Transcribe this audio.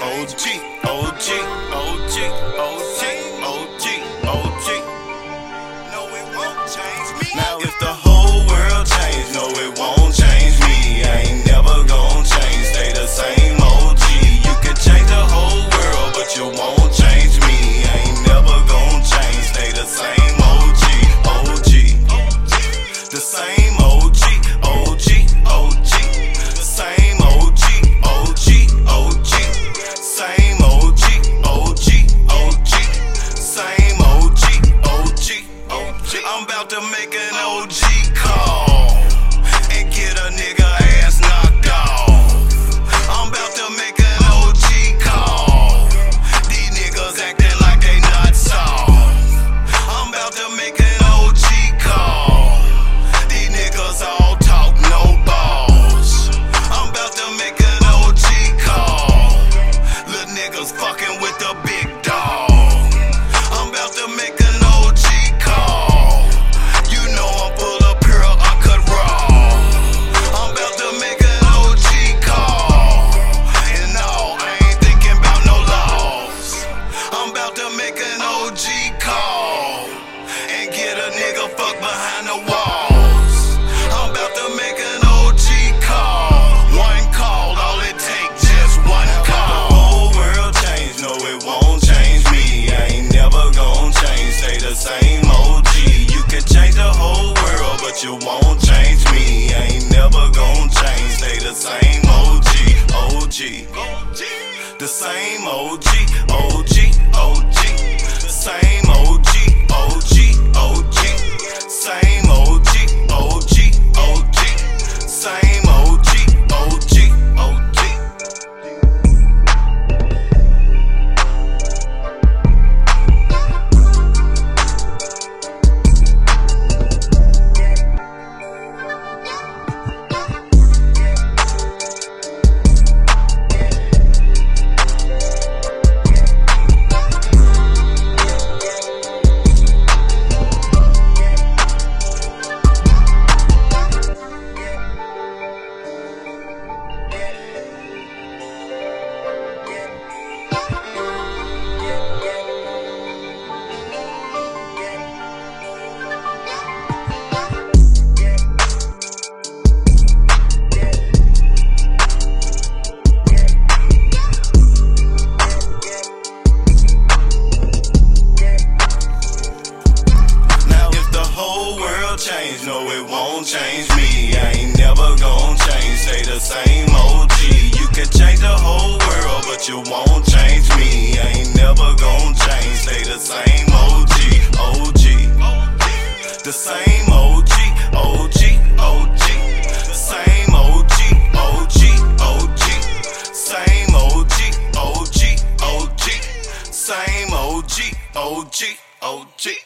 OG, OG, OG, OG. you won't change me. Ain't never gonna change. They the same OG, OG. The same OG, OG, OG. The same that you won't change me. I Ain't never gon' change. Stay the same OG, OG. The same OG, OG, OG. The Same OG, OG, OG. Same OG, OG, OG. Same OG, OG, OG.